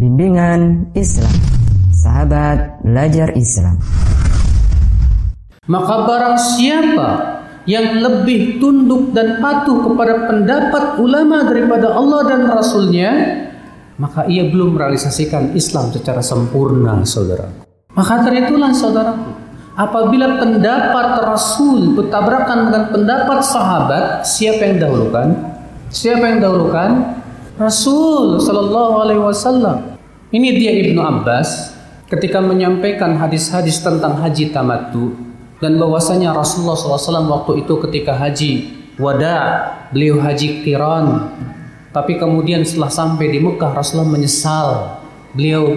Bimbingan Islam. Sahabat belajar Islam. Maka barang siapa yang lebih tunduk dan patuh kepada pendapat ulama daripada Allah dan Rasulnya maka ia belum merealisasikan Islam secara sempurna saudara. Maka dari itulah saudaraku apabila pendapat Rasul bertabrakan dengan pendapat sahabat siapa yang dahulukan? Siapa yang dahulukan? Rasul Shallallahu Alaihi Wasallam ini dia Ibnu Abbas ketika menyampaikan hadis-hadis tentang haji tamattu dan bahwasanya Rasulullah SAW waktu itu ketika haji wada beliau haji kiran. Tapi kemudian setelah sampai di Mekah Rasulullah menyesal. Beliau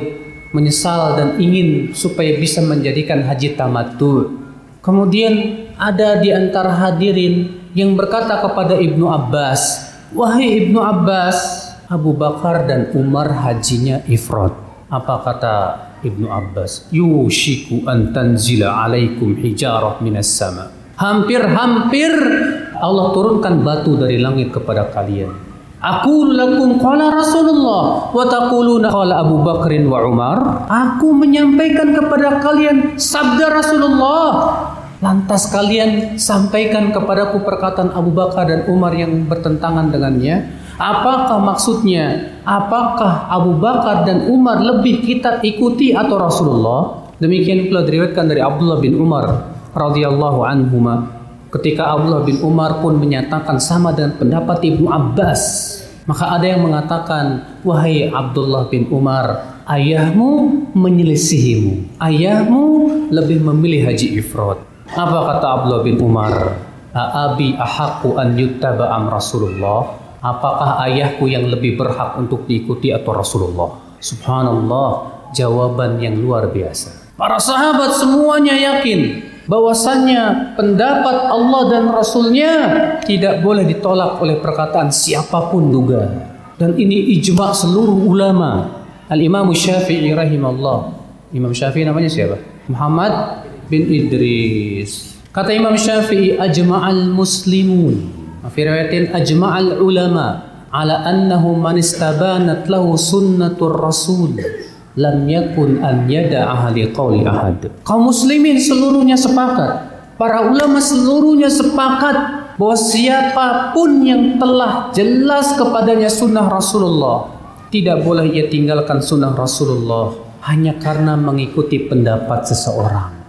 menyesal dan ingin supaya bisa menjadikan haji tamattu. Kemudian ada di antara hadirin yang berkata kepada Ibnu Abbas wahai Ibnu Abbas Abu Bakar dan Umar hajinya ifrat apa kata Ibnu Abbas, yushiku an tanzila alaikum hijarah minas sama. Hampir-hampir Allah turunkan batu dari langit kepada kalian. Aku lakum qala Rasulullah wa taquluna qala Abu Bakrin wa Umar. Aku menyampaikan kepada kalian sabda Rasulullah. Lantas kalian sampaikan kepadaku perkataan Abu Bakar dan Umar yang bertentangan dengannya. Apakah maksudnya? Apakah Abu Bakar dan Umar lebih kita ikuti atau Rasulullah? Demikian pula diriwayatkan dari Abdullah bin Umar radhiyallahu anhuma ketika Abdullah bin Umar pun menyatakan sama dengan pendapat Ibnu Abbas. Maka ada yang mengatakan, "Wahai Abdullah bin Umar, ayahmu menyelisihimu. Ayahmu lebih memilih haji ifrat." Apa kata Abdullah bin Umar? Abi ahaku an yuttaba am Rasulullah? Apakah ayahku yang lebih berhak untuk diikuti atau Rasulullah? Subhanallah, jawaban yang luar biasa. Para sahabat semuanya yakin bahwasannya pendapat Allah dan Rasulnya tidak boleh ditolak oleh perkataan siapa pun juga. Dan ini ijma seluruh ulama. Al-Imam Syafi'i rahimahullah. Imam Syafi'i namanya siapa? Muhammad bin Idris. Kata Imam Syafi'i ajma'al muslimun Fi riwayatin ajma'al ulama ala annahu man istabanat lahu sunnatur rasul lam yakun an yada'aha liqauli ahad. Kaum muslimin seluruhnya sepakat. Para ulama seluruhnya sepakat bahwa siapa pun yang telah jelas kepadanya sunnah Rasulullah tidak boleh ia tinggalkan sunnah Rasulullah hanya karena mengikuti pendapat seseorang.